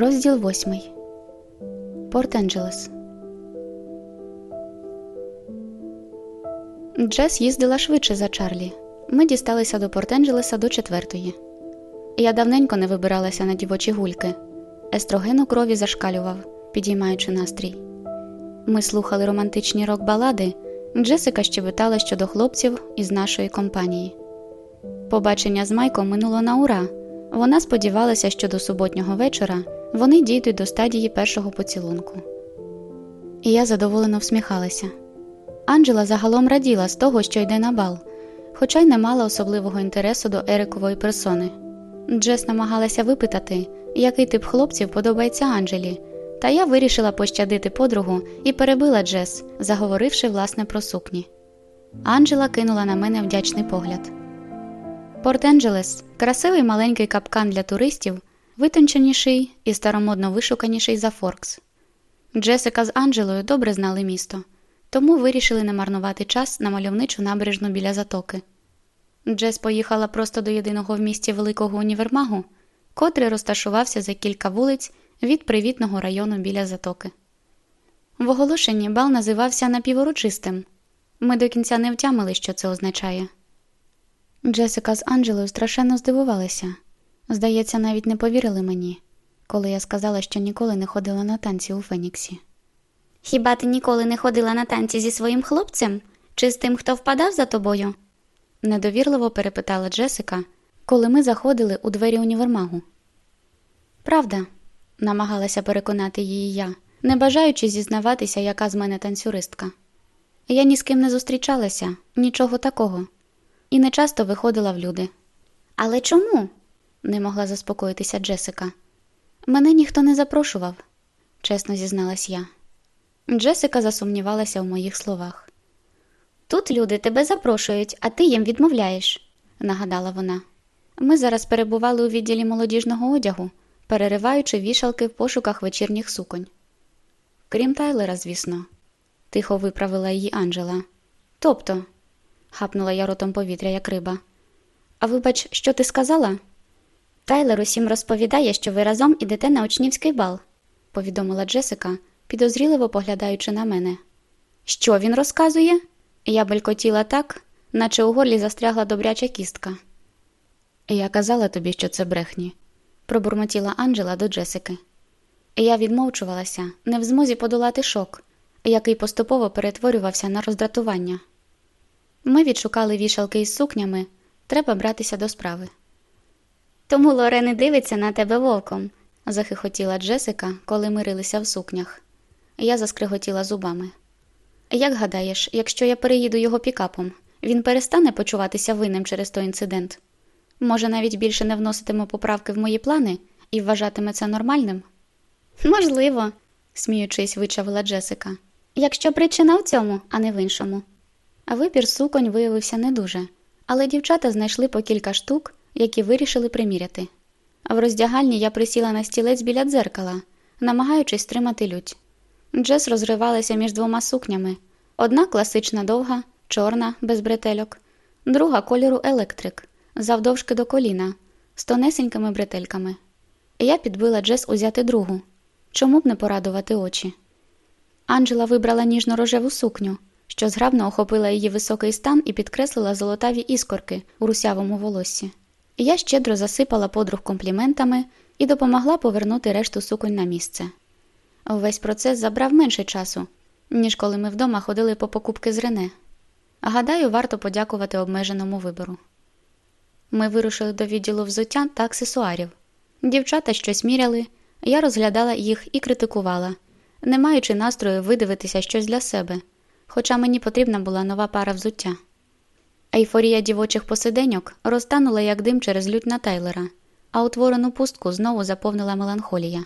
Розділ восьмий Порт Енджелес. Джес їздила швидше за Чарлі. Ми дісталися до Порт Енджелеса до четвертої. Я давненько не вибиралася на дівочі гульки. Естроген у крові зашкалював, підіймаючи настрій. Ми слухали романтичні рок-балади. Джесика щебетала щодо хлопців із нашої компанії. Побачення з Майком минуло на ура. Вона сподівалася, що до суботнього вечора вони дійдуть до стадії першого поцілунку. І я задоволено всміхалася. Анджела загалом раділа з того, що йде на бал, хоча й не мала особливого інтересу до Ерикової персони. Джес намагалася випитати, який тип хлопців подобається Анджелі, та я вирішила пощадити подругу і перебила Джес, заговоривши власне про сукні. Анджела кинула на мене вдячний погляд. Порт Енджелес красивий маленький капкан для туристів, витонченіший і старомодно вишуканіший за Форкс. Джесика з Анджелою добре знали місто, тому вирішили не марнувати час на мальовничу набережну біля затоки. Джес поїхала просто до єдиного в місті великого універмагу, котрий розташувався за кілька вулиць від привітного району біля затоки. В оголошенні бал називався напіворучистим. Ми до кінця не втямили, що це означає. Джесика з Анджелою страшенно здивувалися. Здається, навіть не повірили мені, коли я сказала, що ніколи не ходила на танці у Феніксі. Хіба ти ніколи не ходила на танці зі своїм хлопцем чи з тим, хто впадав за тобою? недовірливо перепитала Джесика, коли ми заходили у двері універмагу. Правда, намагалася переконати її я, не бажаючи зізнаватися, яка з мене танцюристка. Я ні з ким не зустрічалася, нічого такого, і не часто виходила в люди. Але чому? Не могла заспокоїтися Джесика. Мене ніхто не запрошував, чесно зізналась я. Джесика засумнівалася в моїх словах. Тут люди тебе запрошують, а ти їм відмовляєш, нагадала вона. Ми зараз перебували у відділі молодіжного одягу, перериваючи вішалки в пошуках вечірніх суконь. Крім Тайлера, звісно, тихо виправила її Анджела. Тобто, хапнула я ротом повітря, як риба. А вибач, що ти сказала? Тайлер усім розповідає, що ви разом ідете на учнівський бал, повідомила Джесика, підозріливо поглядаючи на мене. Що він розказує? Я белькотіла так, наче у горлі застрягла добряча кістка. Я казала тобі, що це брехні, пробурмотіла Анджела до Джесики. Я відмовчувалася, не в змозі подолати шок, який поступово перетворювався на роздратування. Ми відшукали вішалки із сукнями, треба братися до справи. Тому Лоре не дивиться на тебе вовком, захихотіла Джесика, коли мирилися в сукнях. Я заскриготіла зубами. Як гадаєш, якщо я переїду його пікапом, він перестане почуватися винним через той інцидент? Може, навіть більше не вноситиме поправки в мої плани і вважатиме це нормальним? Можливо, сміючись, вичавила Джесика. Якщо причина в цьому, а не в іншому. А вибір суконь виявився не дуже, але дівчата знайшли по кілька штук, які вирішили приміряти. В роздягальні я присіла на стілець біля дзеркала, намагаючись стримати лють. Джес розривалася між двома сукнями: одна класична довга, чорна, без бретельок, друга кольору електрик, завдовжки до коліна, з тонесенькими бретельками. Я підбила Джес узяти другу. Чому б не порадувати очі? Анджела вибрала ніжно-рожеву сукню, що зграбно охопила її високий стан і підкреслила золотаві іскорки у русявому волоссі. Я щедро засипала подруг компліментами і допомогла повернути решту суконь на місце. Увесь процес забрав менше часу, ніж коли ми вдома ходили по покупки з Рене. Гадаю, варто подякувати обмеженому вибору. Ми вирушили до відділу взуття та аксесуарів. Дівчата щось міряли, я розглядала їх і критикувала, не маючи настрою видивитися щось для себе, хоча мені потрібна була нова пара взуття. Ейфорія дівочих посиденьок розтанула як дим через лють на Тайлера, а утворену пустку знову заповнила меланхолія.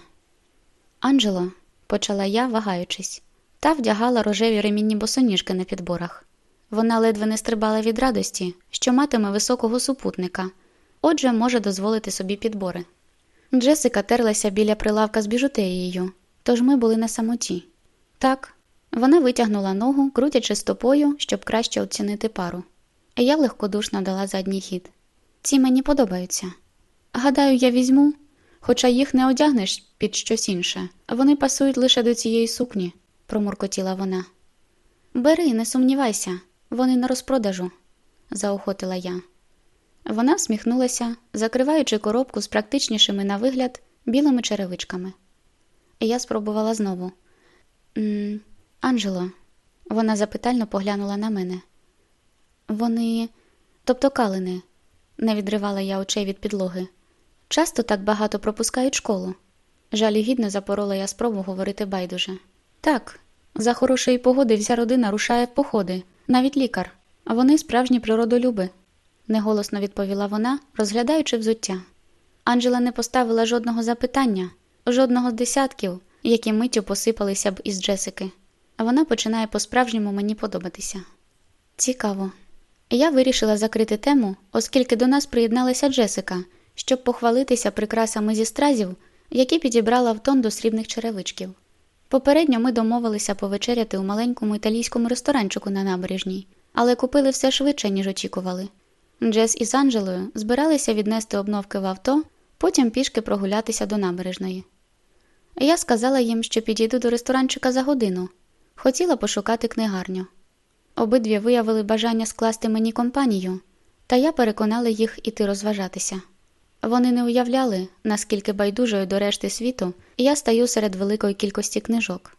Анджело, почала я, вагаючись, та вдягала рожеві ремінні босоніжки на підборах. Вона ледве не стрибала від радості, що матиме високого супутника, отже, може дозволити собі підбори. Джесика терлася біля прилавка з біжутерією, тож ми були на самоті. Так, вона витягнула ногу, крутячи стопою, щоб краще оцінити пару. Я легкодушно дала задній хід. Ці мені подобаються. Гадаю, я візьму, хоча їх не одягнеш під щось інше, вони пасують лише до цієї сукні, промуркотіла вона. Бери, не сумнівайся, вони на розпродажу, заохотила я. Вона всміхнулася, закриваючи коробку з практичнішими на вигляд білими черевичками. Я спробувала знову. «М, Анджело, вона запитально поглянула на мене. Вони, тобто калини, не відривала я очей від підлоги. Часто так багато пропускають школу. Жалюгідно запорола я спробу говорити байдуже. Так, за хорошої погоди вся родина рушає в походи, навіть лікар, а вони справжні природолюби, неголосно відповіла вона, розглядаючи взуття. Анджела не поставила жодного запитання, жодного з десятків, які миттю посипалися б із Джесики, вона починає по-справжньому мені подобатися. Цікаво. Я вирішила закрити тему, оскільки до нас приєдналася Джесика, щоб похвалитися прикрасами зі стразів, які підібрала в тон до срібних черевичків. Попередньо ми домовилися повечеряти у маленькому італійському ресторанчику на набережній, але купили все швидше, ніж очікували. Джес із Анджелою збиралися віднести обновки в авто, потім пішки прогулятися до набережної. Я сказала їм, що підійду до ресторанчика за годину, хотіла пошукати книгарню. Обидві виявили бажання скласти мені компанію, та я переконала їх іти розважатися. Вони не уявляли, наскільки байдужою до решти світу я стаю серед великої кількості книжок.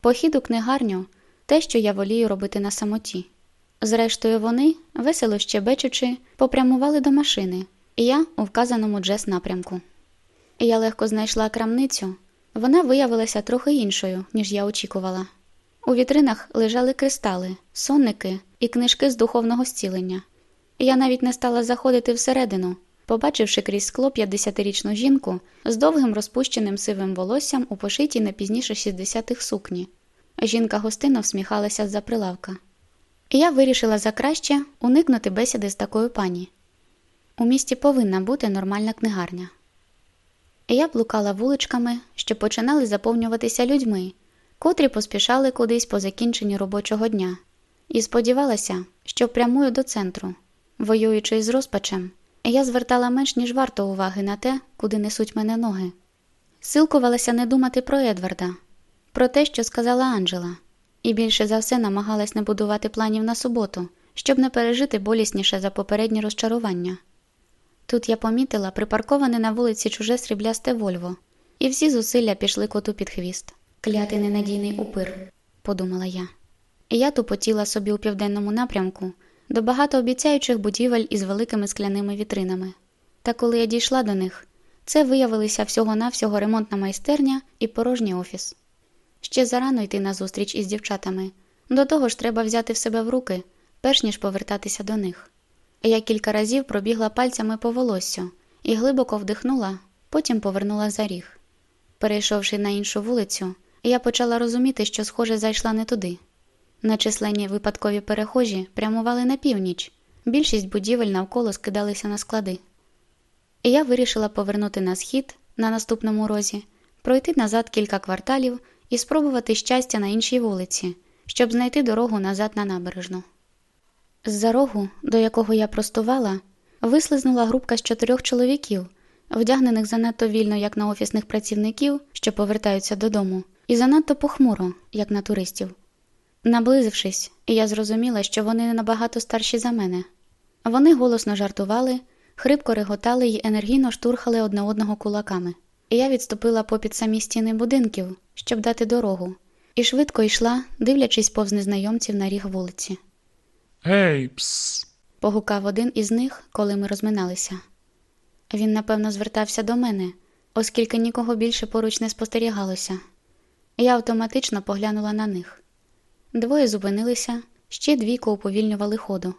Похід у книгарню те, що я волію робити на самоті. Зрештою, вони, весело щебечучи, попрямували до машини, і я у вказаному джес напрямку. Я легко знайшла крамницю, вона виявилася трохи іншою, ніж я очікувала. У вітринах лежали кристали, сонники і книжки з духовного зцілення. Я навіть не стала заходити всередину, побачивши крізь скло 50-річну жінку з довгим розпущеним сивим волоссям у пошитій не пізніше 60-х сукні. Жінка гостинно всміхалася з-за прилавка. Я вирішила за краще уникнути бесіди з такою пані. У місті повинна бути нормальна книгарня. Я блукала вуличками, що починали заповнюватися людьми, котрі поспішали кудись по закінченню робочого дня, і сподівалася, що прямую до центру, воюючи з розпачем, я звертала менш ніж варто уваги на те, куди несуть мене ноги. Силкувалася не думати про Едварда, про те, що сказала Анджела, і більше за все намагалась не будувати планів на суботу, щоб не пережити болісніше за попередні розчарування. Тут я помітила припарковане на вулиці чуже сріблясте Вольво, і всі зусилля пішли коту під хвіст. Клятий ненадійний упир, подумала я. Я тупотіла собі у південному напрямку до багатообіцяючих будівель із великими скляними вітринами. Та коли я дійшла до них, це виявилися всього-навсього ремонтна майстерня і порожній офіс. Ще зарано йти на зустріч із дівчатами. До того ж, треба взяти в себе в руки, перш ніж повертатися до них. Я кілька разів пробігла пальцями по волоссю і глибоко вдихнула, потім повернула за ріг. Перейшовши на іншу вулицю, я почала розуміти, що, схоже, зайшла не туди. Начисленні випадкові перехожі прямували на північ, більшість будівель навколо скидалися на склади. І я вирішила повернути на схід на наступному розі, пройти назад кілька кварталів і спробувати щастя на іншій вулиці, щоб знайти дорогу назад на набережну. З-за рогу, до якого я простувала, вислизнула групка з чотирьох чоловіків, вдягнених занадто вільно, як на офісних працівників, що повертаються додому, і занадто похмуро, як на туристів. Наблизившись, я зрозуміла, що вони не набагато старші за мене. Вони голосно жартували, хрипко реготали й енергійно штурхали одне одного кулаками. Я відступила попід самі стіни будинків, щоб дати дорогу, і швидко йшла, дивлячись повз незнайомців на ріг вулиці. Гей, пс. Погукав один із них, коли ми розминалися. Він, напевно, звертався до мене, оскільки нікого більше поруч не спостерігалося. Я автоматично поглянула на них. Двоє зупинилися, ще двійко уповільнювали ходу.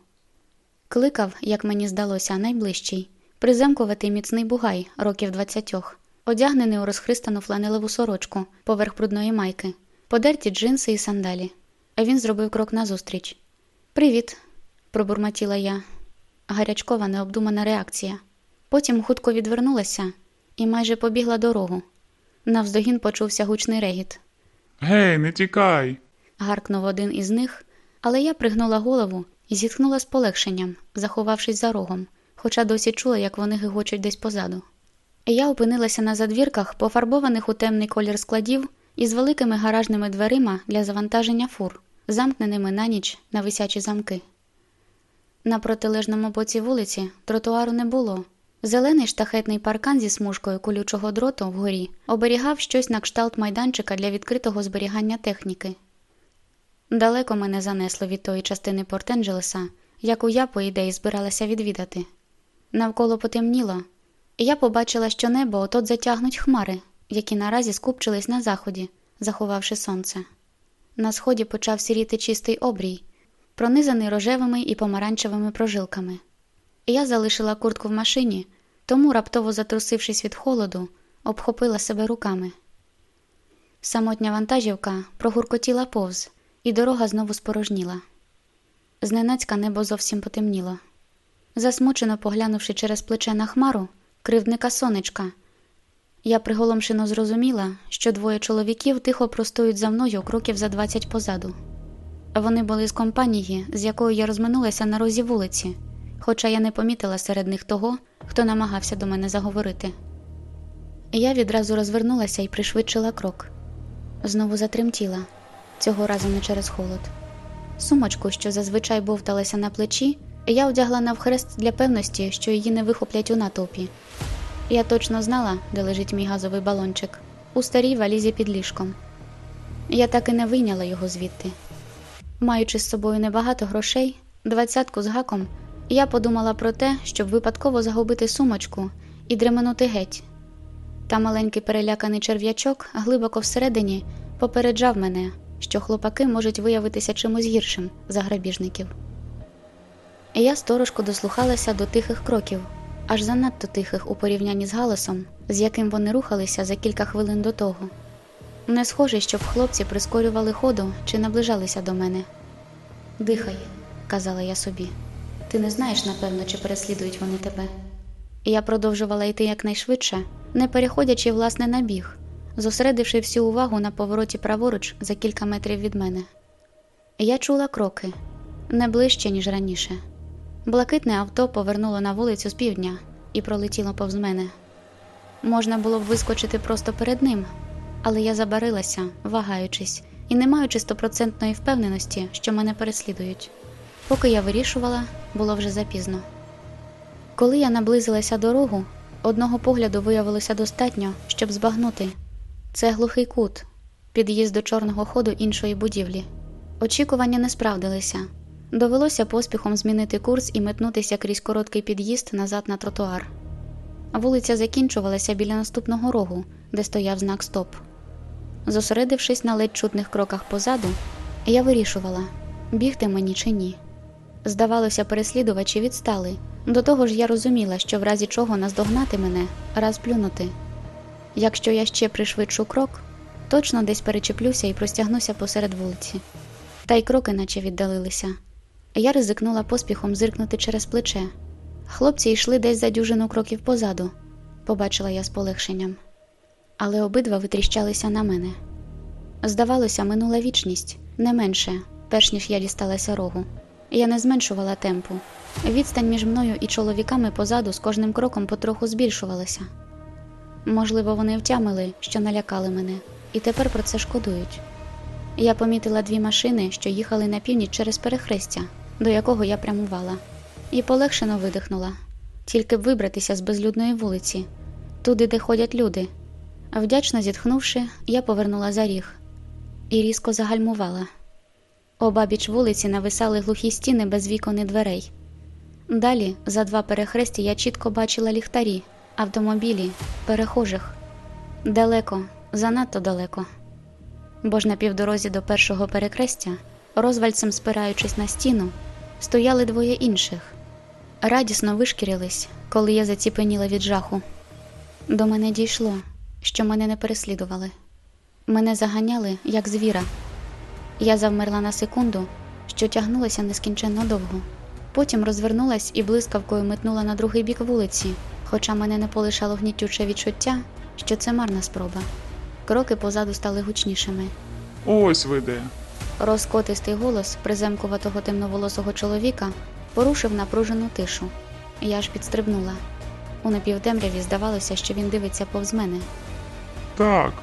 Кликав, як мені здалося, найближчий, приземкуватий міцний бугай років двадцятьох, одягнений у розхристану фланелеву сорочку поверх брудної майки, подерті джинси і сандалі. А він зробив крок назустріч. Привіт, пробурмотіла я. Гарячкова необдумана реакція. Потім хутко відвернулася і майже побігла дорогу. Навздогін почувся гучний регіт. Гей, не тікай. Гаркнув один із них, але я пригнула голову і зітхнула з полегшенням, заховавшись за рогом, хоча досі чула, як вони гигочуть десь позаду. Я опинилася на задвірках, пофарбованих у темний колір складів із великими гаражними дверима для завантаження фур, замкненими на ніч на висячі замки. На протилежному боці вулиці тротуару не було. Зелений штахетний паркан зі смужкою колючого дроту вгорі оберігав щось на кшталт майданчика для відкритого зберігання техніки. Далеко мене занесло від тої частини Порт-Енджелеса, яку я, по ідеї, збиралася відвідати. Навколо потемніло, і я побачила, що небо отот затягнуть хмари, які наразі скупчились на заході, заховавши сонце. На сході почав сіріти чистий обрій, пронизаний рожевими і помаранчевими прожилками. Я залишила куртку в машині, тому, раптово затрусившись від холоду, обхопила себе руками. Самотня вантажівка прогуркотіла повз, і дорога знову спорожніла. Зненацька небо зовсім потемніло. Засмучено поглянувши через плече на хмару, кривдника сонечка, я приголомшено зрозуміла, що двоє чоловіків тихо простують за мною кроків за двадцять позаду. Вони були з компанії, з якою я розминулася на розі вулиці, хоча я не помітила серед них того, хто намагався до мене заговорити. Я відразу розвернулася і пришвидшила крок. Знову затремтіла, цього разу не через холод. Сумочку, що зазвичай бовталася на плечі, я одягла навхрест для певності, що її не вихоплять у натовпі. Я точно знала, де лежить мій газовий балончик, у старій валізі під ліжком. Я так і не вийняла його звідти. Маючи з собою небагато грошей, двадцятку з гаком, я подумала про те, щоб випадково загубити сумочку і дременути геть. Та маленький переляканий черв'ячок глибоко всередині попереджав мене, що хлопаки можуть виявитися чимось гіршим за грабіжників. Я сторожко дослухалася до тихих кроків, аж занадто тихих у порівнянні з галасом, з яким вони рухалися за кілька хвилин до того. Не схоже, щоб хлопці прискорювали ходу чи наближалися до мене. Дихай, казала я собі. Ти не знаєш, напевно, чи переслідують вони тебе. Я продовжувала йти якнайшвидше, не переходячи власне на біг, зосередивши всю увагу на повороті праворуч за кілька метрів від мене. Я чула кроки не ближче, ніж раніше. Блакитне авто повернуло на вулицю з півдня і пролетіло повз мене. Можна було б вискочити просто перед ним, але я забарилася, вагаючись, і не маючи стопроцентної впевненості, що мене переслідують. Поки я вирішувала, було вже запізно. Коли я наблизилася дорогу, одного погляду виявилося достатньо, щоб збагнути. Це глухий кут, під'їзд до чорного ходу іншої будівлі. Очікування не справдилися. Довелося поспіхом змінити курс і метнутися крізь короткий під'їзд назад на тротуар. Вулиця закінчувалася біля наступного рогу, де стояв знак Стоп. Зосередившись на ледь чутних кроках позаду, я вирішувала, бігти мені чи ні. Здавалося, переслідувачі відстали. До того ж, я розуміла, що в разі чого наздогнати мене, раз плюнути. Якщо я ще пришвидшу крок, точно десь перечеплюся і простягнуся посеред вулиці. Та й кроки наче віддалилися. Я ризикнула поспіхом зиркнути через плече. Хлопці йшли десь за дюжину кроків позаду, побачила я з полегшенням. Але обидва витріщалися на мене. Здавалося, минула вічність, не менше, перш ніж я дісталася рогу. Я не зменшувала темпу. Відстань між мною і чоловіками позаду з кожним кроком потроху збільшувалася. Можливо, вони втямили, що налякали мене, і тепер про це шкодують. Я помітила дві машини, що їхали на північ через перехрестя, до якого я прямувала, і полегшено видихнула, тільки б вибратися з безлюдної вулиці, туди, де ходять люди. Вдячно зітхнувши, я повернула за ріг і різко загальмувала. Обабіч вулиці нависали глухі стіни без вікон і дверей. Далі, за два перехрестя, я чітко бачила ліхтарі, автомобілі, перехожих. Далеко, занадто далеко. Бо ж на півдорозі до першого перехрестя, розвальцем спираючись на стіну, стояли двоє інших. Радісно вишкірились, коли я заціпеніла від жаху. До мене дійшло, що мене не переслідували. Мене заганяли, як звіра. Я завмерла на секунду, що тягнулася нескінченно довго. Потім розвернулась і блискавкою метнула на другий бік вулиці, хоча мене не полишало гнітюче відчуття, що це марна спроба. Кроки позаду стали гучнішими. Ось ви де. Розкотистий голос приземкуватого темноволосого чоловіка порушив напружену тишу. Я ж підстрибнула. У напівтемряві здавалося, що він дивиться повз мене. Так.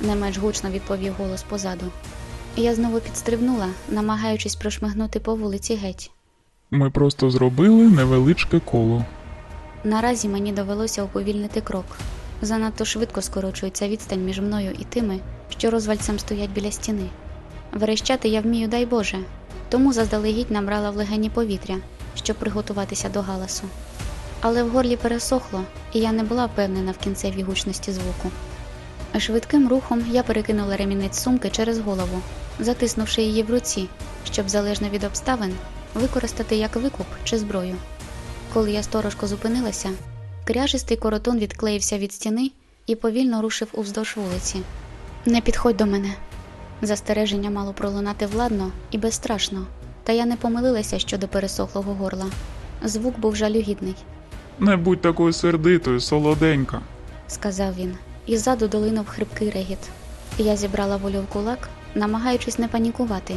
Не менш гучно відповів голос позаду. Я знову підстрибнула, намагаючись прошмигнути по вулиці геть. Ми просто зробили невеличке коло. Наразі мені довелося уповільнити крок. Занадто швидко скорочується відстань між мною і тими, що розвальцем стоять біля стіни. Верещати я вмію, дай Боже, тому заздалегідь набрала в легені повітря, щоб приготуватися до галасу. Але в горлі пересохло, і я не була впевнена в кінцевій гучності звуку. Швидким рухом я перекинула ремінець сумки через голову, затиснувши її в руці, щоб залежно від обставин використати як викуп чи зброю. Коли я сторожко зупинилася, кряжистий коротун відклеївся від стіни і повільно рушив уздовж вулиці. Не підходь до мене. Застереження мало пролунати владно і безстрашно, та я не помилилася щодо пересохлого горла. Звук був жалюгідний, Не будь такою сердитою, солоденька. сказав він, і ззаду долинув хрипкий регіт. Я зібрала волю в кулак, намагаючись не панікувати,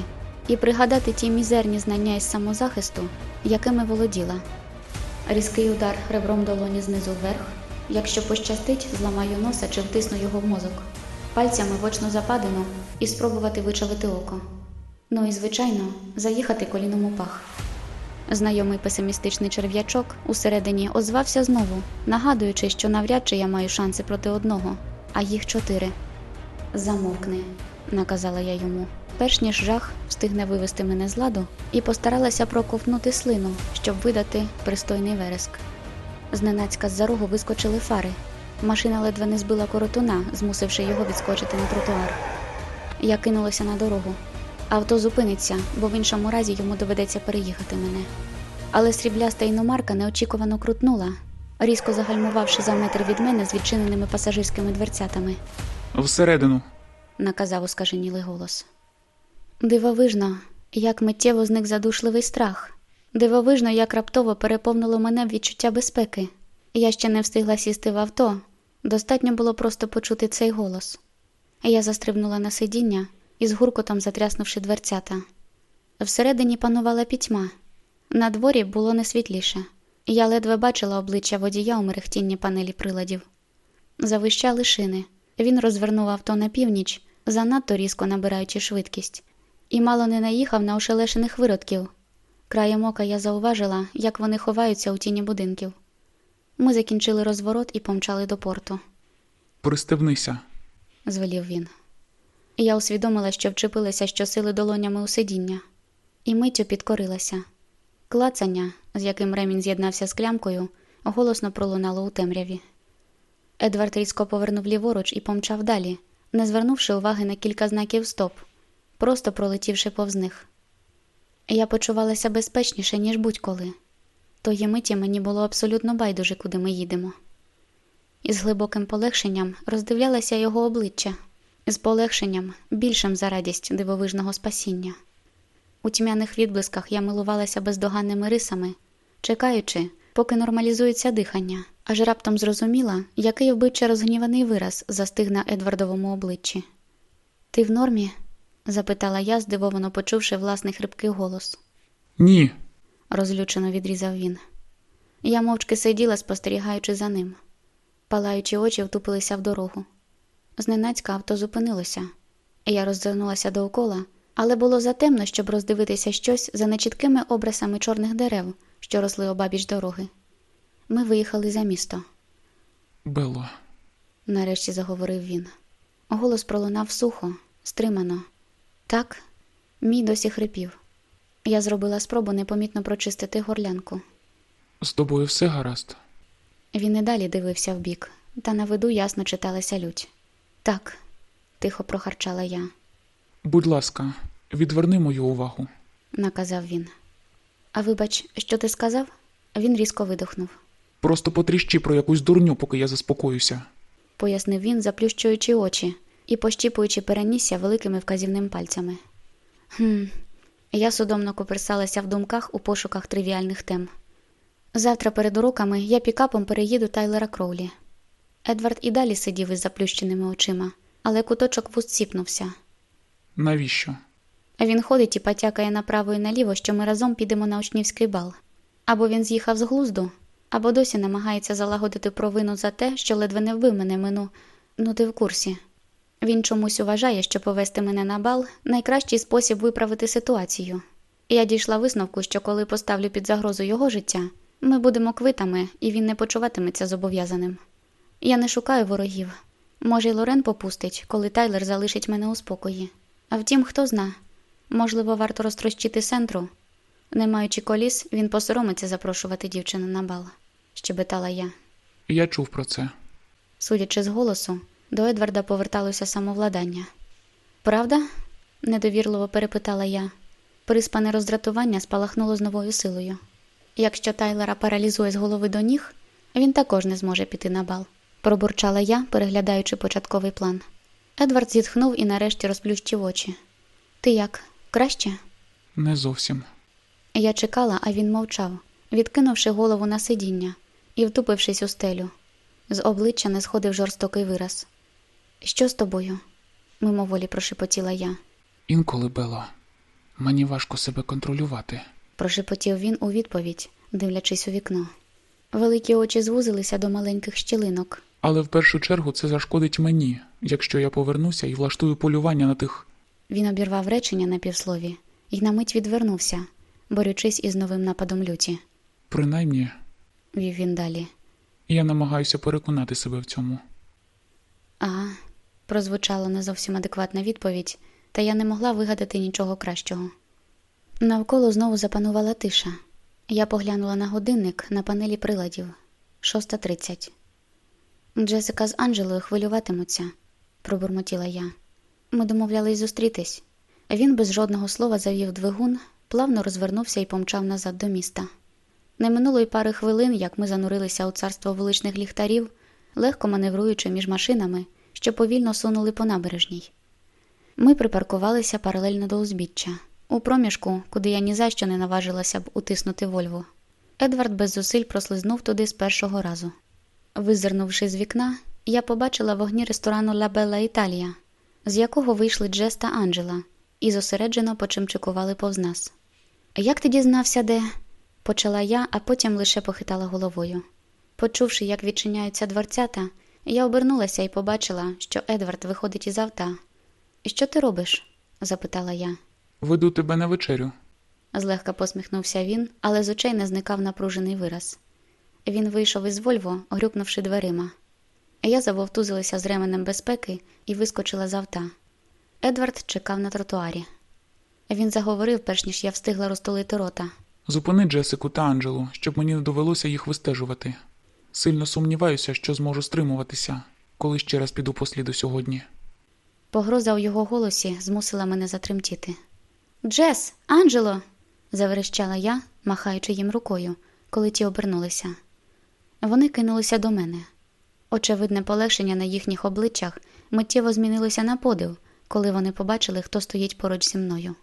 і пригадати ті мізерні знання із самозахисту, якими володіла. Різкий удар ребром долоні знизу вверх. Якщо пощастить, зламаю носа чи втисну його в мозок, пальцями в очну западину і спробувати вичавити око. Ну і, звичайно, заїхати коліном у пах. Знайомий песимістичний черв'ячок усередині озвався знову, нагадуючи, що навряд чи я маю шанси проти одного, а їх чотири. Замовкни, наказала я йому, перш ніж жах встигне вивести мене з ладу, і постаралася проковтнути слину, щоб видати пристойний вереск. Зненацька з-за рогу вискочили фари. Машина ледве не збила коротуна, змусивши його відскочити на тротуар. Я кинулася на дорогу. Авто зупиниться, бо в іншому разі йому доведеться переїхати мене. Але срібляста іномарка неочікувано крутнула, різко загальмувавши за метр від мене з відчиненими пасажирськими дверцятами, Всередину. наказав оскаженілий голос. Дивовижно, як миттєво зник задушливий страх. Дивовижно, як раптово переповнило мене відчуття безпеки. Я ще не встигла сісти в авто. Достатньо було просто почути цей голос. Я застрибнула на сидіння і з гуркотом затряснувши дверцята. Всередині панувала пітьма. На дворі було не світліше. Я ледве бачила обличчя водія у мерехтінні панелі приладів. Завищали шини. Він розвернув авто на північ, занадто різко набираючи швидкість, і мало не наїхав на ошелешених виродків. Краєм ока я зауважила, як вони ховаються у тіні будинків. Ми закінчили розворот і помчали до порту, Пристебнися. звелів він. Я усвідомила, що вчепилася щосили долонями у сидіння, і миттю підкорилася. Клацання, з яким ремінь з'єднався з клямкою, голосно пролунало у темряві. Едвард різко повернув ліворуч і помчав далі, не звернувши уваги на кілька знаків стоп, просто пролетівши повз них. Я почувалася безпечніше, ніж будь-коли. Тої миті мені було абсолютно байдуже, куди ми їдемо. Із глибоким полегшенням роздивлялася його обличчя, з полегшенням, більшим за радість дивовижного спасіння. У тьмяних відблисках я милувалася бездоганними рисами, чекаючи, поки нормалізується дихання, аж раптом зрозуміла, який вбивче розгніваний вираз застиг на Едвардовому обличчі. Ти в нормі? запитала я, здивовано почувши власний хрипкий голос. Ні. розлючено відрізав він. Я мовчки сиділа, спостерігаючи за ним. Палаючі очі втупилися в дорогу. Зненацька авто зупинилося. Я роззирнулася довкола, але було затемно, щоб роздивитися щось за нечіткими обрисами чорних дерев, що росли обабіч дороги. Ми виїхали за місто, Бело. нарешті заговорив він. Голос пролунав сухо, стримано. Так, мій досі хрипів. Я зробила спробу непомітно прочистити горлянку. З тобою все гаразд. Він і далі дивився вбік, та на виду ясно читалася лють. Так, тихо прохарчала я, Будь ласка, відверни мою увагу. наказав він. А вибач, що ти сказав? Він різко видохнув, Просто потріщи про якусь дурню, поки я заспокоюся. пояснив він, заплющуючи очі і пощіпуючи перенісся великими вказівним пальцями. Хм, я судомно коперсалася в думках у пошуках тривіальних тем. Завтра перед уроками я пікапом переїду Тайлера Кроулі. Едвард і далі сидів із заплющеними очима, але куточок вуст сіпнувся. Навіщо? Він ходить і потякає направо і наліво, що ми разом підемо на учнівський бал. Або він з'їхав з глузду, або досі намагається залагодити провину за те, що ледве не вбив мене мину. Ну, ти в курсі. Він чомусь вважає, що повести мене на бал найкращий спосіб виправити ситуацію. Я дійшла висновку, що коли поставлю під загрозу його життя, ми будемо квитами, і він не почуватиметься зобов'язаним. Я не шукаю ворогів. Може, й Лорен попустить, коли Тайлер залишить мене у спокої. А втім, хто зна, можливо, варто розтрощити центру. Не маючи коліс, він посоромиться запрошувати дівчину на бал, щебетала я. Я чув про це. Судячи з голосу, до Едварда поверталося самовладання. Правда? недовірливо перепитала я. Приспане роздратування спалахнуло з новою силою. Якщо Тайлера паралізує з голови до ніг, він також не зможе піти на бал, пробурчала я, переглядаючи початковий план. Едвард зітхнув і нарешті розплющив очі. Ти як? Краще? Не зовсім. Я чекала, а він мовчав, відкинувши голову на сидіння і втупившись у стелю. З обличчя не сходив жорстокий вираз. Що з тобою? мимоволі прошепотіла я. Інколи, Бело, мені важко себе контролювати. Прошепотів він у відповідь, дивлячись у вікно. Великі очі звузилися до маленьких щілинок. Але в першу чергу це зашкодить мені, якщо я повернуся і влаштую полювання на тих. Він обірвав речення на півслові і на мить відвернувся, борючись із новим нападом люті. Принаймні, Вів він далі. я намагаюся переконати себе в цьому. А, прозвучала не зовсім адекватна відповідь, та я не могла вигадати нічого кращого. Навколо знову запанувала тиша. Я поглянула на годинник на панелі приладів. Шоста тридцять. Джесика з Анджелою хвилюватимуться, пробурмотіла я. Ми домовлялись зустрітись. Він без жодного слова завів двигун, плавно розвернувся і помчав назад до міста. Не минуло й пари хвилин, як ми занурилися у царство вуличних ліхтарів, легко маневруючи між машинами, що повільно сунули по набережній. Ми припаркувалися паралельно до узбіччя, у проміжку, куди я ні за що не наважилася б утиснути Вольву. Едвард без зусиль прослизнув туди з першого разу. Визирнувши з вікна, я побачила вогні ресторану Ла Белла Італія, з якого вийшли Джес та Анджела, і зосереджено почимчикували повз нас. Як ти дізнався, де? почала я, а потім лише похитала головою. Почувши, як відчиняються дверцята, я обернулася і побачила, що Едвард виходить із авта. Що ти робиш? запитала я. Веду тебе на вечерю. Злегка посміхнувся він, але з очей не зникав напружений вираз. Він вийшов із Вольво, грюкнувши дверима. Я завовтузилася з ременем безпеки і вискочила з авта. Едвард чекав на тротуарі. Він заговорив, перш ніж я встигла розтулити рота. Зупини Джесику та Анджелу, щоб мені не довелося їх вистежувати. Сильно сумніваюся, що зможу стримуватися, коли ще раз піду по сліду сьогодні. Погроза у його голосі змусила мене затремтіти. Джес, Анджело. заверещала я, махаючи їм рукою, коли ті обернулися. Вони кинулися до мене. Очевидне полегшення на їхніх обличчях миттєво змінилося на подив, коли вони побачили, хто стоїть поруч зі мною.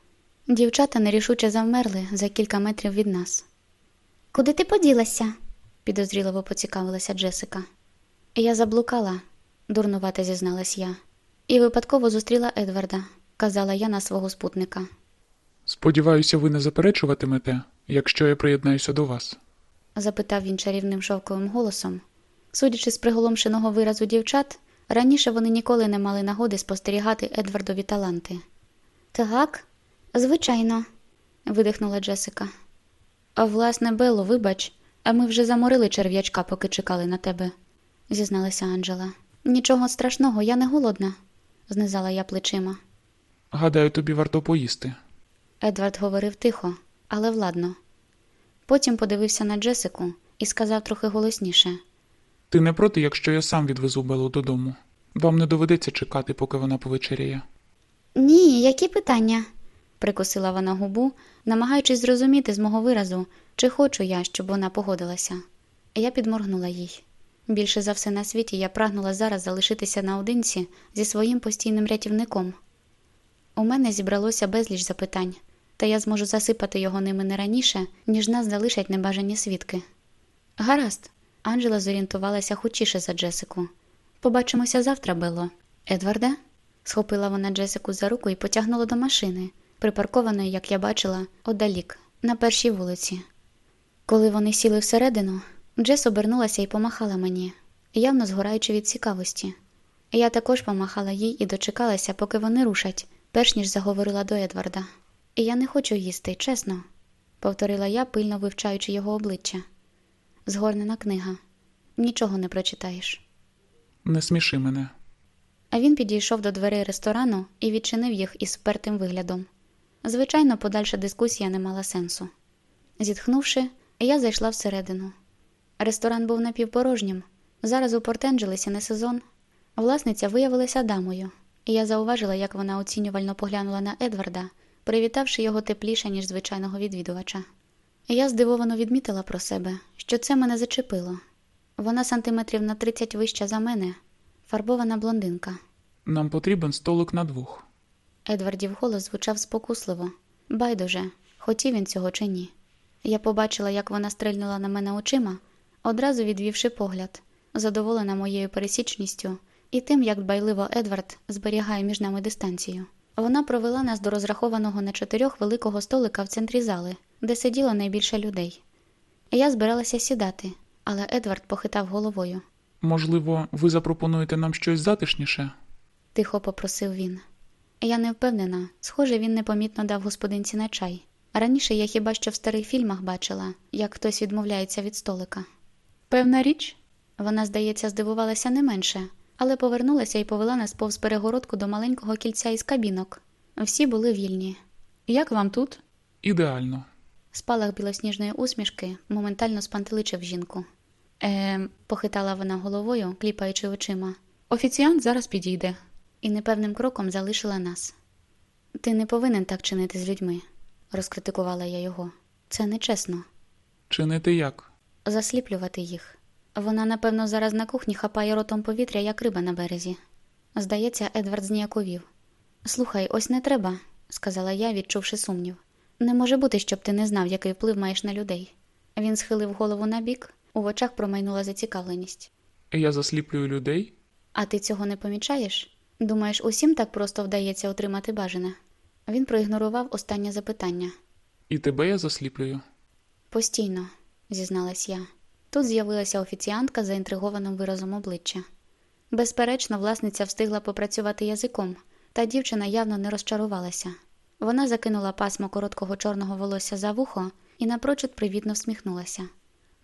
Дівчата нерішуче завмерли за кілька метрів від нас. Куди ти поділася? підозріливо поцікавилася Джесика. Я заблукала, дурнувато зізналась я, і випадково зустріла Едварда, казала я на свого спутника. Сподіваюся, ви не заперечуватимете, якщо я приєднаюся до вас. Запитав він чарівним шовковим голосом. Судячи з приголомшеного виразу дівчат, раніше вони ніколи не мали нагоди спостерігати Едвардові таланти. Так, звичайно, видихнула Джесика. А власне, Бело, вибач, а ми вже заморили черв'ячка, поки чекали на тебе, зізналася Анджела. Нічого страшного, я не голодна, знизала я плечима. Гадаю, тобі варто поїсти. Едвард говорив тихо, але владно. Потім подивився на Джесику і сказав трохи голосніше. Ти не проти, якщо я сам відвезу Белу додому. Вам не доведеться чекати, поки вона повечеряє. Ні, які питання? Прикусила вона губу, намагаючись зрозуміти з мого виразу, чи хочу я, щоб вона погодилася. Я підморгнула їй. Більше за все на світі я прагнула зараз залишитися наодинці зі своїм постійним рятівником. У мене зібралося безліч запитань, та я зможу засипати його ними не раніше, ніж нас залишать небажані свідки. Гаразд, Анджела зорієнтувалася хутчіше за Джесику. Побачимося завтра, Бело. Едварде? схопила вона Джесику за руку і потягнула до машини, припаркованої, як я бачила, одалік, на першій вулиці. Коли вони сіли всередину, Джес обернулася і помахала мені, явно згораючи від цікавості. Я також помахала їй і дочекалася, поки вони рушать, перш ніж заговорила до Едварда. І я не хочу їсти, чесно, повторила я, пильно вивчаючи його обличчя. Згорнена книга. Нічого не прочитаєш. Не сміши мене. А він підійшов до дверей ресторану і відчинив їх із впертим виглядом. Звичайно, подальша дискусія не мала сенсу. Зітхнувши, я зайшла всередину. Ресторан був напівпорожнім. Зараз у Порт-Енджелесі не сезон. Власниця виявилася дамою, і я зауважила, як вона оцінювально поглянула на Едварда, привітавши його тепліше, ніж звичайного відвідувача. Я здивовано відмітила про себе, що це мене зачепило. Вона сантиметрів на 30 вища за мене, фарбована блондинка. Нам потрібен столик на двох. Едвардів голос звучав спокусливо. Байдуже, хотів він цього чи ні. Я побачила, як вона стрельнула на мене очима, одразу відвівши погляд, задоволена моєю пересічністю і тим, як дбайливо Едвард зберігає між нами дистанцію. Вона провела нас до розрахованого на чотирьох великого столика в центрі зали, де сиділо найбільше людей. Я збиралася сідати, але Едвард похитав головою. Можливо, ви запропонуєте нам щось затишніше? тихо попросив він. Я не впевнена, схоже, він непомітно дав господинці на чай. Раніше я хіба що в старих фільмах бачила, як хтось відмовляється від столика. Певна річ, вона, здається, здивувалася не менше, але повернулася і повела нас повз перегородку до маленького кільця із кабінок. Всі були вільні. Як вам тут? Ідеально. Спалах білосніжної усмішки моментально спантеличив жінку. Ем, похитала вона головою, кліпаючи очима. Офіціант зараз підійде. І непевним кроком залишила нас. Ти не повинен так чинити з людьми, розкритикувала я його. Це нечесно. Чинити як? Засліплювати їх. Вона, напевно, зараз на кухні хапає ротом повітря, як риба на березі. Здається, Едвард зніяковів. Слухай, ось не треба, сказала я, відчувши сумнів. Не може бути, щоб ти не знав, який вплив маєш на людей. Він схилив голову набік, у очах промайнула зацікавленість. Я засліплюю людей? А ти цього не помічаєш? Думаєш, усім так просто вдається отримати бажане? Він проігнорував останнє запитання. І тебе я засліплюю. Постійно, зізналась я. Тут з'явилася офіціантка з заінтригованим виразом обличчя. Безперечно, власниця встигла попрацювати язиком, та дівчина явно не розчарувалася. Вона закинула пасмо короткого чорного волосся за вухо і напрочуд привітно всміхнулася.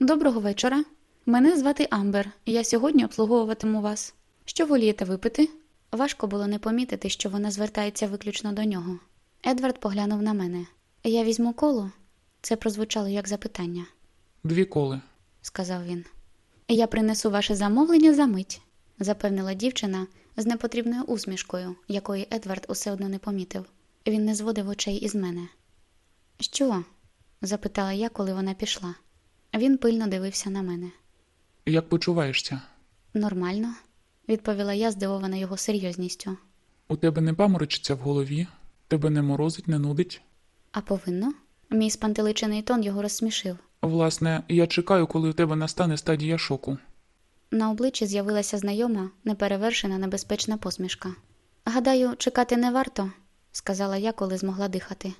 Доброго вечора. Мене звати Амбер, і я сьогодні обслуговуватиму вас. Що волієте випити? Важко було не помітити, що вона звертається виключно до нього. Едвард поглянув на мене. Я візьму коло. Це прозвучало як запитання, Дві коли. Сказав він. Я принесу ваше замовлення за мить, запевнила дівчина з непотрібною усмішкою, якої Едвард усе одно не помітив. Він не зводив очей із мене. Що? запитала я, коли вона пішла. Він пильно дивився на мене. Як почуваєшся? Нормально, відповіла я, здивована його серйозністю. У тебе не паморочиться в голові? Тебе не морозить, не нудить? А повинно? Мій спантеличений тон його розсмішив. Власне, я чекаю, коли у тебе настане стадія шоку. На обличчі з'явилася знайома, неперевершена небезпечна посмішка. Гадаю, чекати не варто, сказала я, коли змогла дихати.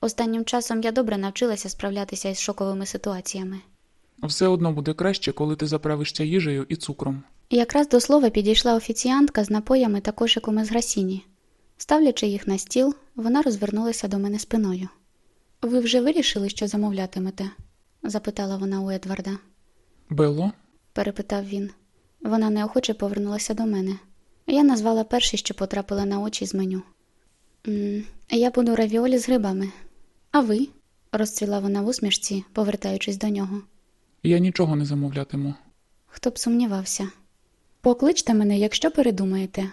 Останнім часом я добре навчилася справлятися із шоковими ситуаціями. Все одно буде краще, коли ти заправишся їжею і цукром. Якраз до слова підійшла офіціантка з напоями та кошиками з грасіні. Ставлячи їх на стіл, вона розвернулася до мене спиною. Ви вже вирішили, що замовлятимете? Запитала вона у Едварда. Белло? перепитав він. Вона неохоче повернулася до мене. Я назвала перші, що потрапила на очі з меню. «М, Я буду равіолі з грибами. А ви? розцвіла вона в усмішці, повертаючись до нього. Я нічого не замовлятиму. Хто б сумнівався. Покличте мене, якщо передумаєте.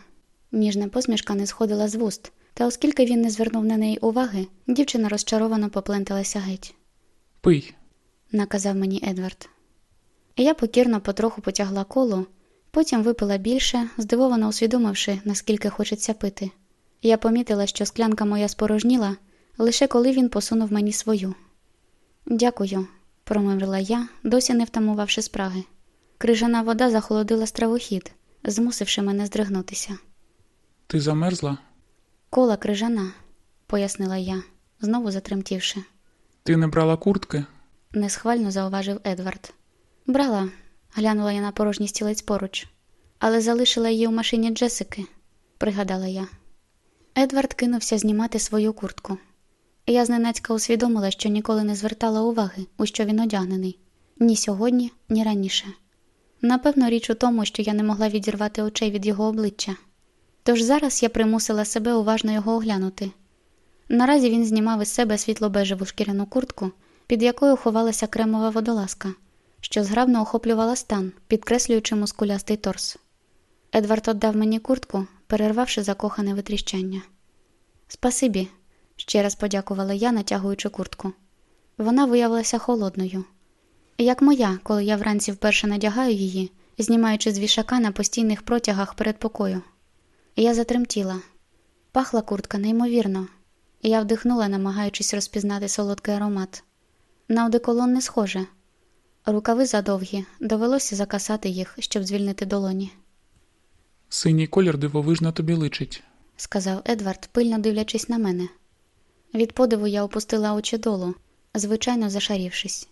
Ніжна посмішка не сходила з вуст, та оскільки він не звернув на неї уваги, дівчина розчаровано попленталася геть, Пий. Наказав мені Едвард. Я покірно потроху потягла коло, потім випила більше, здивовано усвідомивши, наскільки хочеться пити. Я помітила, що склянка моя спорожніла, лише коли він посунув мені свою. Дякую, промовила я, досі не втамувавши спраги. Крижана вода захолодила стравохід, змусивши мене здригнутися. Ти замерзла? Кола крижана, пояснила я, знову затремтівши. Ти не брала куртки? Несхвально зауважив Едвард. Брала, глянула я на порожній стілець поруч, але залишила її у машині Джесики, пригадала я. Едвард кинувся знімати свою куртку. Я зненацька усвідомила, що ніколи не звертала уваги, у що він одягнений ні сьогодні, ні раніше. Напевно, річ у тому, що я не могла відірвати очей від його обличчя. Тож зараз я примусила себе уважно його оглянути. Наразі він знімав із себе світло-бежеву шкіряну куртку, під якою ховалася кремова водолазка, що зграбно охоплювала стан, підкреслюючи мускулястий торс. Едвард отдав мені куртку, перервавши закохане витріщання. Спасибі, ще раз подякувала я, натягуючи куртку. Вона виявилася холодною. Як моя, коли я вранці вперше надягаю її, знімаючи з вішака на постійних протягах перед покою. Я затремтіла. Пахла куртка неймовірно, я вдихнула, намагаючись розпізнати солодкий аромат. На одеколон не схоже. Рукави задовгі, довелося закасати їх, щоб звільнити долоні, Синій колір дивовижно тобі личить. сказав Едвард, пильно дивлячись на мене. Від подиву я опустила очі долу, звичайно зашарівшись.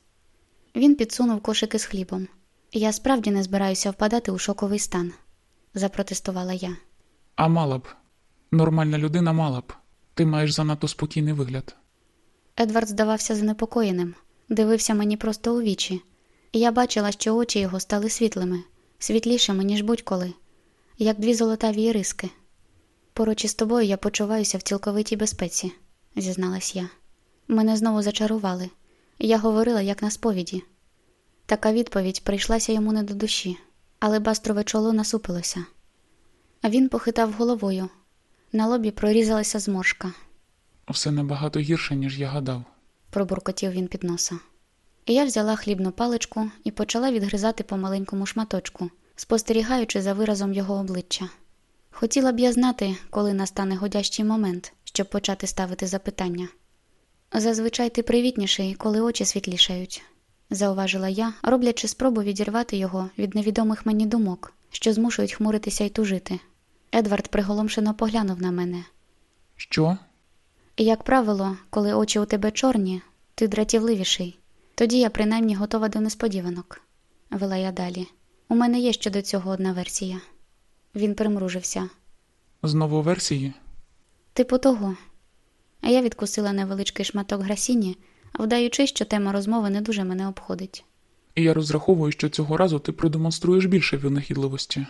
Він підсунув кошики з хлібом. Я справді не збираюся впадати у шоковий стан, запротестувала я. А мала б. Нормальна людина мала б. Ти маєш занадто спокійний вигляд. Едвард здавався занепокоєним, дивився мені просто у вічі, і я бачила, що очі його стали світлими, світлішими, ніж будь-коли, як дві золотаві іриски. Поруч із тобою я почуваюся в цілковитій безпеці, зізналась я. Мене знову зачарували. Я говорила, як на сповіді. Така відповідь прийшлася йому не до душі, але бастрове чоло насупилося. Він похитав головою. На лобі прорізалася зморшка. Все набагато гірше, ніж я гадав. Пробуркотів він під носа. І я взяла хлібну паличку і почала відгризати по маленькому шматочку, спостерігаючи за виразом його обличчя. Хотіла б я знати, коли настане годящий момент, щоб почати ставити запитання. Зазвичай ти привітніший, коли очі світлішають, зауважила я, роблячи спробу відірвати його від невідомих мені думок, що змушують хмуритися й тужити. Едвард приголомшено поглянув на мене. Що? Як правило, коли очі у тебе чорні, ти дратівливіший. Тоді я принаймні готова до несподіванок, вела я далі. У мене є щодо цього одна версія. Він примружився. Знову версії? Типу того. А я відкусила невеличкий шматок грасіні, вдаючи, що тема розмови не дуже мене обходить. І я розраховую, що цього разу ти продемонструєш більше винахідливості.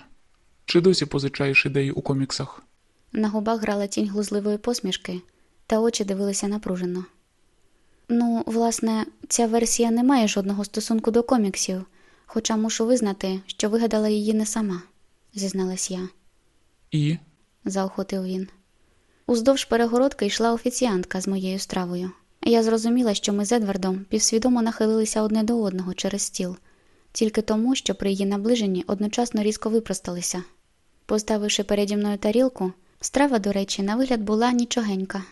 Чи досі позичаєш ідеї у коміксах? На губах грала тінь глузливої посмішки, та очі дивилися напружено. Ну, власне, ця версія не має жодного стосунку до коміксів, хоча мушу визнати, що вигадала її не сама, зізналась я, І? заохотив він. Уздовж перегородки йшла офіціантка з моєю стравою. Я зрозуміла, що ми з Едвардом півсвідомо нахилилися одне до одного через стіл, тільки тому, що при її наближенні одночасно різко випросталися. Поставивши переді мною тарілку, страва, до речі, на вигляд була нічогенька.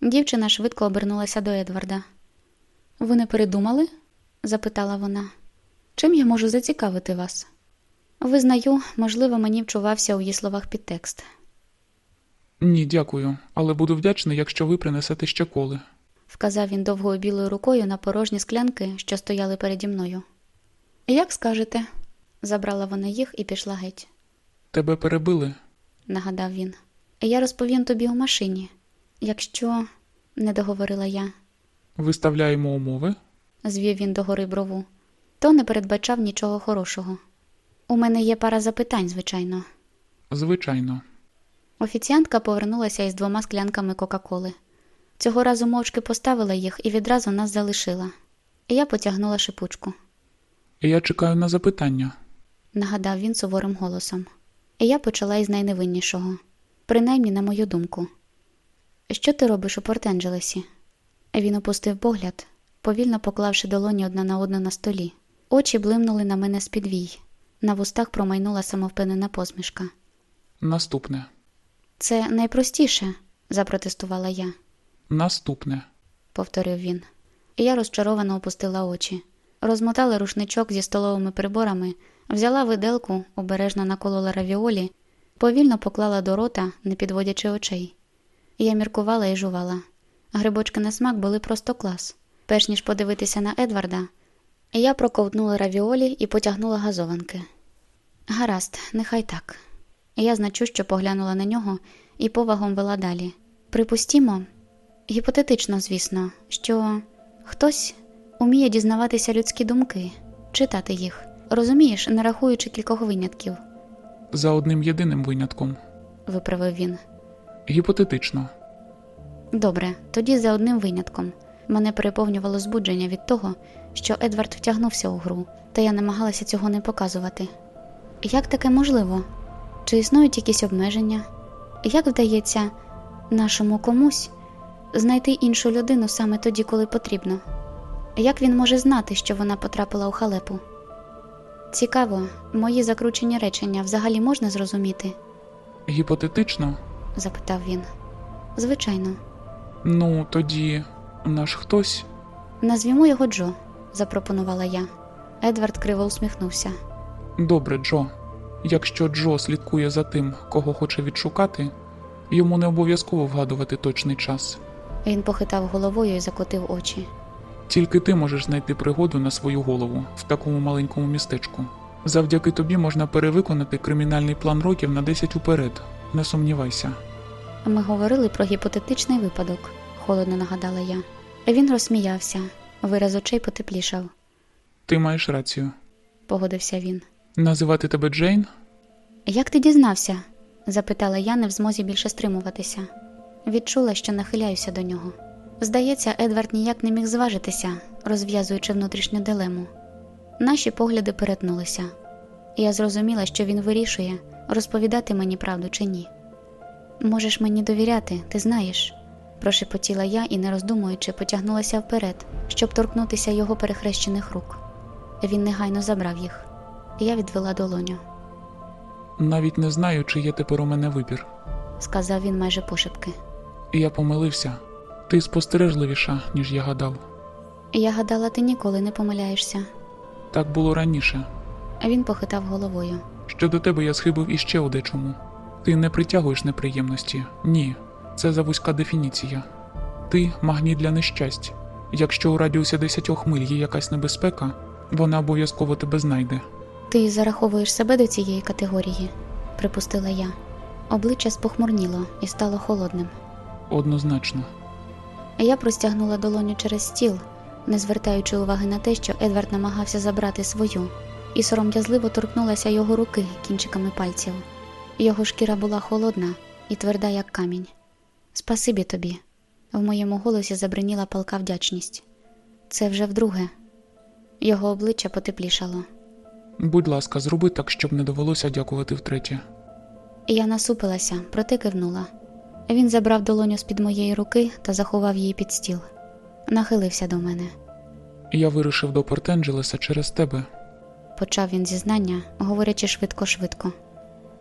Дівчина швидко обернулася до Едварда. Ви не передумали? запитала вона. Чим я можу зацікавити вас? Визнаю, можливо, мені вчувався у її словах підтекст. Ні, дякую, але буду вдячний, якщо ви принесете ще коли. вказав він довгою білою рукою на порожні склянки, що стояли переді мною. Як скажете, забрала вона їх і пішла геть, Тебе перебили? нагадав він. Я розповім тобі у машині. Якщо, не договорила я, Виставляємо умови? звів він догори брову, то не передбачав нічого хорошого. У мене є пара запитань, звичайно. Звичайно. Офіціантка повернулася із двома склянками Кока-Коли. Цього разу мовчки поставила їх і відразу нас залишила. Я потягнула шипучку. Я чекаю на запитання. нагадав він суворим голосом. І я почала із найневиннішого, принаймні на мою думку. Що ти робиш у Порт-Енджелесі?» Він опустив погляд, повільно поклавши долоні одна на одну на столі. Очі блимнули на мене з підвій. На вустах промайнула самовпевнена посмішка. Наступне. Це найпростіше, запротестувала я, Наступне. повторив він. І я розчаровано опустила очі. Розмотала рушничок зі столовими приборами, взяла виделку, обережно наколола равіолі, повільно поклала до рота, не підводячи очей. Я міркувала і жувала. Грибочки на смак були просто клас. Перш ніж подивитися на Едварда, Я проковтнула равіолі і потягнула газованки. Гаразд, нехай так. Я значущо поглянула на нього і повагом вела далі. Припустімо, гіпотетично, звісно, що хтось уміє дізнаватися людські думки, читати їх, розумієш, не рахуючи кількох винятків, За одним єдиним винятком. виправив він. Гіпотетично. Добре, тоді за одним винятком. Мене переповнювало збудження від того, що Едвард втягнувся у гру, та я намагалася цього не показувати. Як таке можливо? Чи існують якісь обмеження? Як вдається нашому комусь знайти іншу людину саме тоді, коли потрібно? Як він може знати, що вона потрапила у халепу? Цікаво, мої закручені речення взагалі можна зрозуміти? Гіпотетично? Запитав він. Звичайно. Ну, тоді наш хтось. Назвімо його Джо, запропонувала я. Едвард криво усміхнувся. Добре, Джо. Якщо Джо слідкує за тим, кого хоче відшукати, йому не обов'язково вгадувати точний час. Він похитав головою і закотив очі. Тільки ти можеш знайти пригоду на свою голову в такому маленькому містечку. Завдяки тобі можна перевиконати кримінальний план років на 10 уперед. Не сумнівайся. Ми говорили про гіпотетичний випадок, холодно нагадала я. Він розсміявся, вираз очей потеплішав, Ти маєш рацію. погодився він. Називати тебе Джейн? Як ти дізнався? запитала я, не в змозі більше стримуватися. Відчула, що нахиляюся до нього. Здається, Едвард ніяк не міг зважитися, розв'язуючи внутрішню дилему. Наші погляди перетнулися. Я зрозуміла, що він вирішує, розповідати мені правду чи ні. Можеш мені довіряти, ти знаєш, прошепотіла я і, не роздумуючи, потягнулася вперед, щоб торкнутися його перехрещених рук. Він негайно забрав їх. Я відвела долоню. Навіть не знаю, чи є тепер у мене вибір. сказав він майже пошепки. Я помилився. Ти спостережливіша, ніж я гадав. Я гадала, ти ніколи не помиляєшся. Так було раніше. Він похитав головою. Щодо тебе я схибив іще у дечому. Ти не притягуєш неприємності. Ні, це завузька дефініція. Ти магніт для нещасть. Якщо у радіусі 10 миль є якась небезпека, вона обов'язково тебе знайде. Ти зараховуєш себе до цієї категорії, припустила я. Обличчя спохмурніло і стало холодним. Однозначно. Я простягнула долоню через стіл, не звертаючи уваги на те, що Едвард намагався забрати свою, і сором'язливо торкнулася його руки кінчиками пальців. Його шкіра була холодна і тверда, як камінь. Спасибі тобі. В моєму голосі забриніла палка вдячність. Це вже вдруге. Його обличчя потеплішало. Будь ласка, зроби так, щоб не довелося дякувати втретє. Я насупилася, проте кивнула. Він забрав долоню з-під моєї руки та заховав її під стіл. Нахилився до мене. Я вирушив до Порт-Енджелеса через тебе. Почав він зізнання, говорячи швидко-швидко.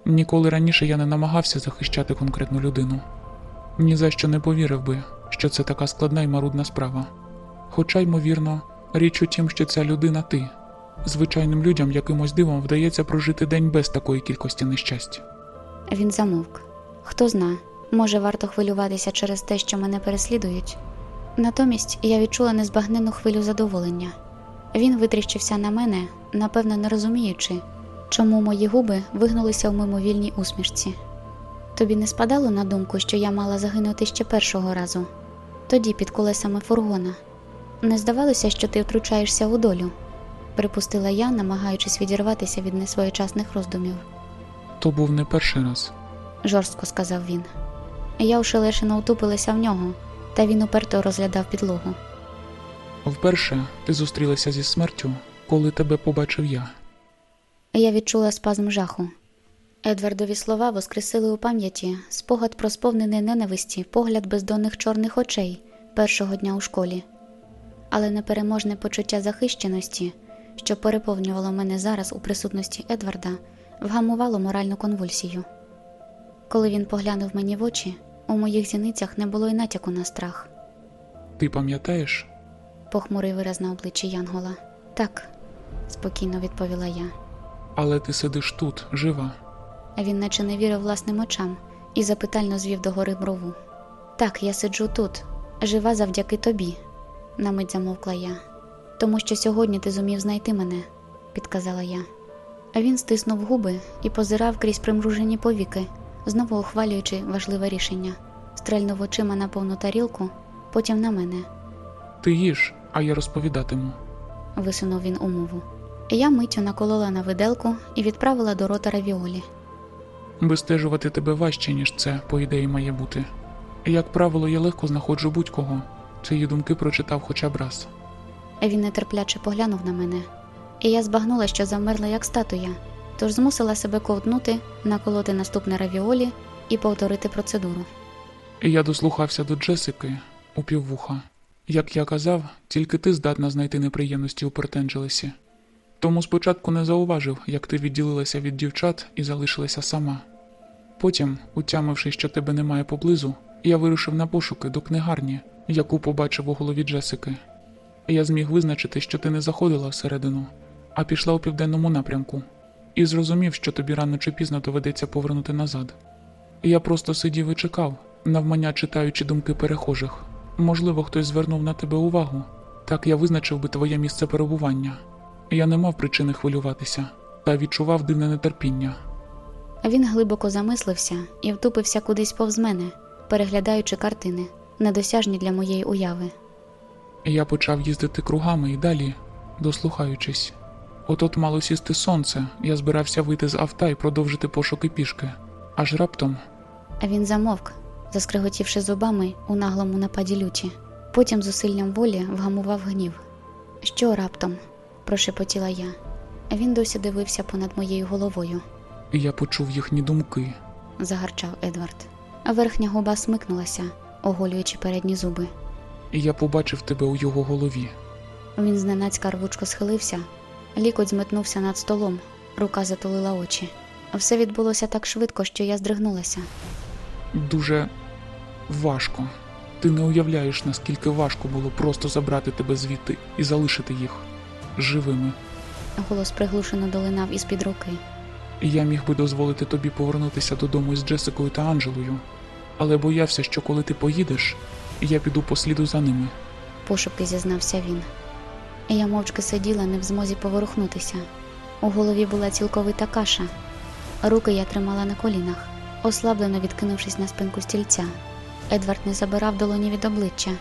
Ніколи раніше я не намагався захищати конкретну людину. Ні за що не повірив би, що це така складна і марудна справа. Хоча, ймовірно, річ у тім, що ця людина ти. Звичайним людям якимось дивом вдається прожити день без такої кількості нещасть. Він замовк. Хто зна, може, варто хвилюватися через те, що мене переслідують. Натомість я відчула незбагненну хвилю задоволення. Він витріщився на мене, напевно, не розуміючи, чому мої губи вигнулися в мимовільній усмішці. Тобі не спадало на думку, що я мала загинути ще першого разу, тоді під колесами фургона. Не здавалося, що ти втручаєшся у долю, припустила я, намагаючись відірватися від несвоєчасних роздумів. То був не перший раз. жорстко сказав він. Я ошелешено утупилася в нього, та він уперто розглядав підлогу. Вперше ти зустрілася зі смертю, коли тебе побачив я. Я відчула спазм жаху. Едвардові слова воскресили у пам'яті спогад про сповнений ненависті, погляд бездонних чорних очей першого дня у школі, але непереможне почуття захищеності, що переповнювало мене зараз у присутності Едварда, вгамувало моральну конвульсію. Коли він поглянув мені в очі, у моїх зіницях не було й натяку на страх. Ти пам'ятаєш? Похмурий вираз на обличчі Янгола. Так, спокійно відповіла я. Але ти сидиш тут, жива. Він наче не вірив власним очам і запитально звів догори брову. Так, я сиджу тут, жива завдяки тобі, на мить замовкла я. Тому що сьогодні ти зумів знайти мене, підказала я. А він стиснув губи і позирав крізь примружені повіки, знову ухвалюючи важливе рішення. Стрельнув очима на повну тарілку, потім на мене. Ти їж, а я розповідатиму. висунув він умову. Я миттю наколола на виделку і відправила до рота равіолі. Вистежувати тебе важче, ніж це, по ідеї, має бути. Як правило, я легко знаходжу будь-кого. Цієї думки прочитав хоча б раз. Він нетерпляче поглянув на мене, і я збагнула, що завмерла як статуя, тож змусила себе ковтнути, наколоти наступне равіолі і повторити процедуру. Я дослухався до Джесики у піввуха. Як я казав, тільки ти здатна знайти неприємності у Портенджелесі. Тому спочатку не зауважив, як ти відділилася від дівчат і залишилася сама. Потім, утямивши, що тебе немає поблизу, я вирушив на пошуки до книгарні, яку побачив у голові Джесики. Я зміг визначити, що ти не заходила всередину, а пішла у південному напрямку, і зрозумів, що тобі рано чи пізно доведеться повернути назад. Я просто сидів і чекав, навмання читаючи думки перехожих. Можливо, хтось звернув на тебе увагу. Так я визначив би твоє місце перебування. Я не мав причини хвилюватися, та відчував дивне нетерпіння. Він глибоко замислився і втупився кудись повз мене, переглядаючи картини, недосяжні для моєї уяви. Я почав їздити кругами і далі, дослухаючись. От-от мало сісти сонце, я збирався вийти з авто і продовжити пошуки пішки. Аж раптом він замовк, заскриготівши зубами у наглому нападі люті. Потім зусиллям волі вгамував гнів. Що раптом? Прошепотіла я. Він досі дивився понад моєю головою, я почув їхні думки. загарчав Едвард. Верхня губа смикнулася, оголюючи передні зуби. Я побачив тебе у його голові. Він зненацька рвучко схилився, лікоть зметнувся над столом, рука затулила очі. Все відбулося так швидко, що я здригнулася. Дуже важко. Ти не уявляєш, наскільки важко було просто забрати тебе звідти і залишити їх живими. Голос приглушено долинав із-під руки. Я міг би дозволити тобі повернутися додому із Джесикою та Анджелою, але боявся, що коли ти поїдеш, я піду по сліду за ними. пошепки зізнався він. Я мовчки сиділа, не в змозі поворухнутися. У голові була цілковита каша. Руки я тримала на колінах, ослаблено відкинувшись на спинку стільця. Едвард не забирав долоні від обличчя,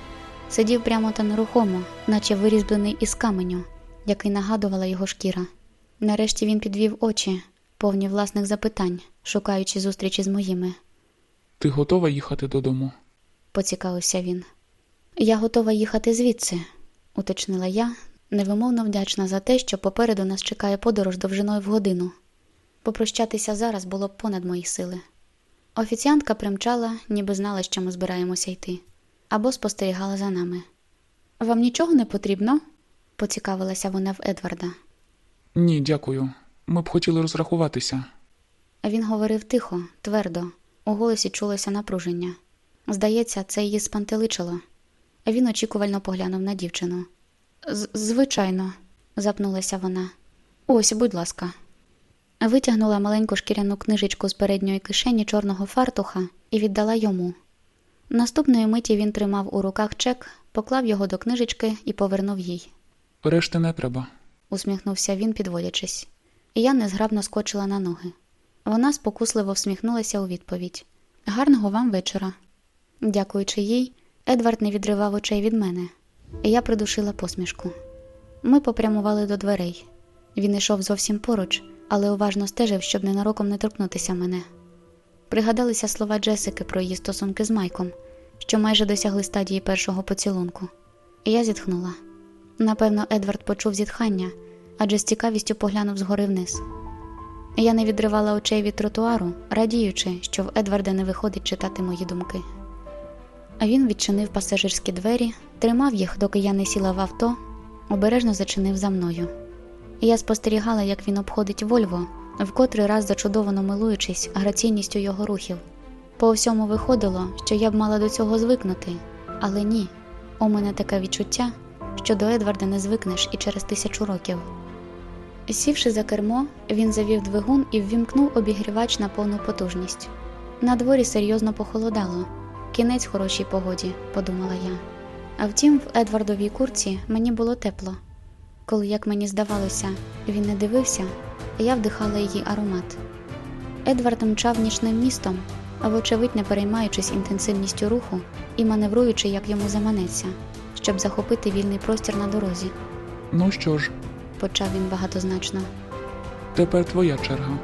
сидів прямо та нерухомо, наче вирізблений із каменю, який нагадувала його шкіра. Нарешті він підвів очі, повні власних запитань, шукаючи зустрічі з моїми. Ти готова їхати додому? поцікавився він. Я готова їхати звідси, уточнила я, невимовно вдячна за те, що попереду нас чекає подорож довжиною в годину. Попрощатися зараз було б понад мої сили. Офіціантка примчала, ніби знала, що ми збираємося йти, або спостерігала за нами. Вам нічого не потрібно? Поцікавилася вона в Едварда. Ні, дякую. Ми б хотіли розрахуватися. Він говорив тихо, твердо, у голосі чулося напруження. Здається, це її спантеличило. Він очікувально поглянув на дівчину. «З- Звичайно, запнулася вона. Ось, будь ласка. Витягнула маленьку шкіряну книжечку з передньої кишені чорного фартуха і віддала йому. Наступної миті він тримав у руках чек, поклав його до книжечки і повернув їй. Решти не треба. усміхнувся він, підводячись. І я незграбно скочила на ноги. Вона спокусливо всміхнулася у відповідь. Гарного вам вечора. Дякуючи їй, Едвард не відривав очей від мене, і я придушила посмішку. Ми попрямували до дверей. Він йшов зовсім поруч, але уважно стежив, щоб ненароком не торкнутися мене. Пригадалися слова Джесики про її стосунки з Майком, що майже досягли стадії першого поцілунку. І я зітхнула. Напевно, Едвард почув зітхання, адже з цікавістю поглянув згори вниз. Я не відривала очей від тротуару, радіючи, що в Едварда не виходить читати мої думки. А він відчинив пасажирські двері, тримав їх, доки я не сіла в авто, обережно зачинив за мною. Я спостерігала, як він обходить Вольво, в котрий раз зачудовано милуючись граційністю його рухів. По всьому виходило, що я б мала до цього звикнути, але ні. У мене таке відчуття, що до Едварда не звикнеш і через тисячу років. Сівши за кермо, він завів двигун і ввімкнув обігрівач на повну потужність. На дворі серйозно похолодало. Кінець хорошій погоді, подумала я. А втім, в Едвардовій курці мені було тепло. Коли, як мені здавалося, він не дивився, я вдихала її аромат. Едвард мчав нічним містом, вочевидь не переймаючись інтенсивністю руху і маневруючи, як йому заманеться, щоб захопити вільний простір на дорозі, Ну що ж, почав він багатозначно. тепер твоя черга.